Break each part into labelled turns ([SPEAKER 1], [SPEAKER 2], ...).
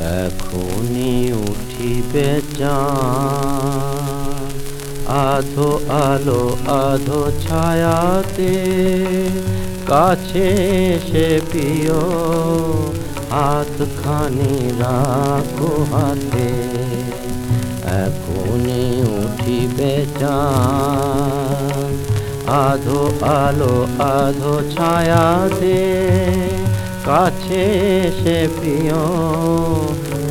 [SPEAKER 1] এখনই উঠিবে আধো আলো, আধো ছায়াতে কাছে সে প্রিয় হাতখানি রাখো হাতে, এখনই উঠিবে আধো আলো, আধো ছায়াতে কাছে সে প্রিয়,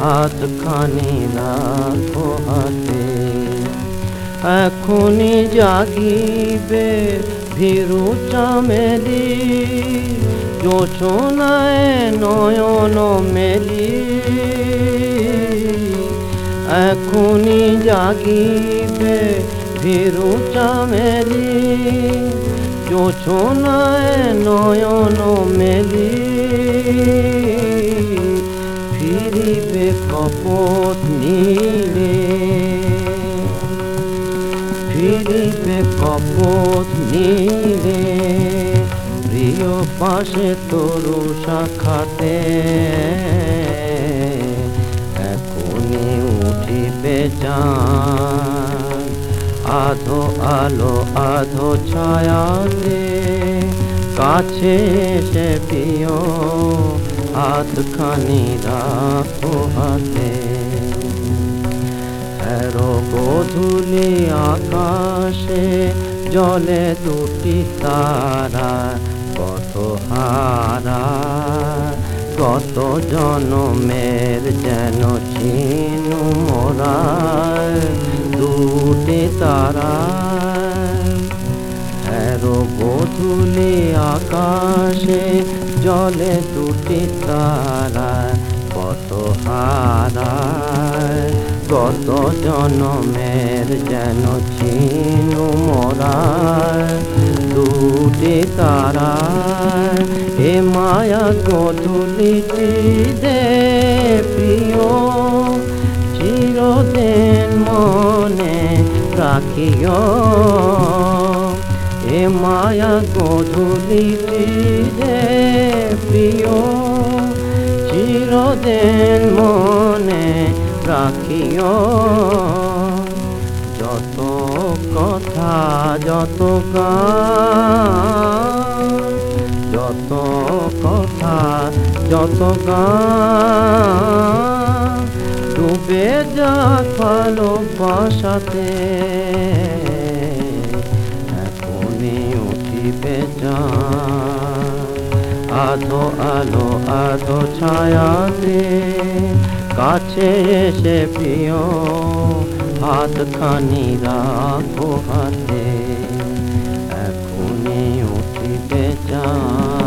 [SPEAKER 1] হাতখানি রাখো হাতে। এখনই জাগিবে ভীরু চামেলি যোচনায় নয়ন মেলি। এখনই জাগিবে ভীরু চামেলি যোচনায় নয়ন মেলি। ফিরিবে কপট নীলে। ফিরিবে কপট নীলে। প্রিয় পাশে তরু শাখাতে এখনই উঠিবে যান আধো আলো, আধো ছায়াতে কাছে সে প্রিয় হাতখানি রাখো হাতে। এরো গধুলি আকাশে জলে দুটি তারা, কত হারা, কত জনমের যেন চিনু মোরা। দুটি তারা, এরো গধুলি আকাশে জলে দুটি তারা কত হারায়, কত জনমের যেন চিনু মোরায়। দুটি তারা এ মায়া গধুলিটি দে প্রিয়, চিরদিন মনে রাখিও। মায়া গধুলিটি দে প্রিয়, চিরদিন মনে রাখিও। যত কথা, যত যত কথা, যত গান, ডুবে যাক ভালোবাসাতে। আধো আলো আধো ছায়াতে কাছে এসে প্রিয় হাত খানি রাখো হাতে এখনই উঠিতে চায়